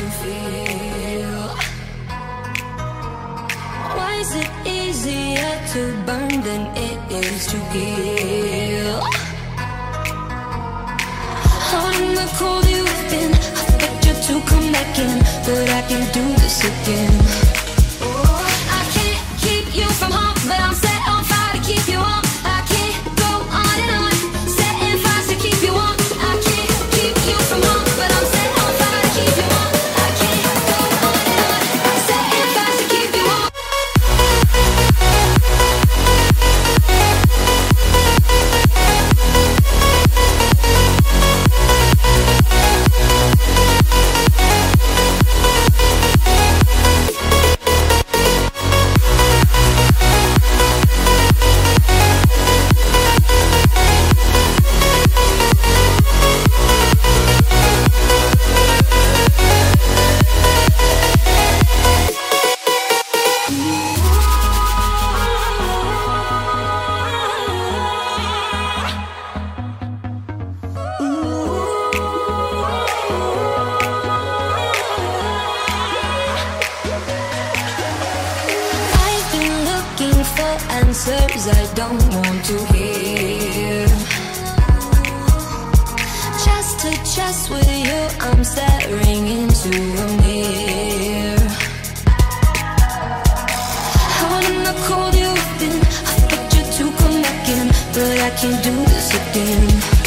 to feel. Why is it easier to burn than it is to heal? Out in the cold you've been, I begged you to come back in, but I can't do this again. Oh, I can't keep you from home, but I'm answers I don't want to hear. Chest to chest with you, I'm staring into a mirror. Out in the cold you've been, I begged you to come back in, but I can't do this again.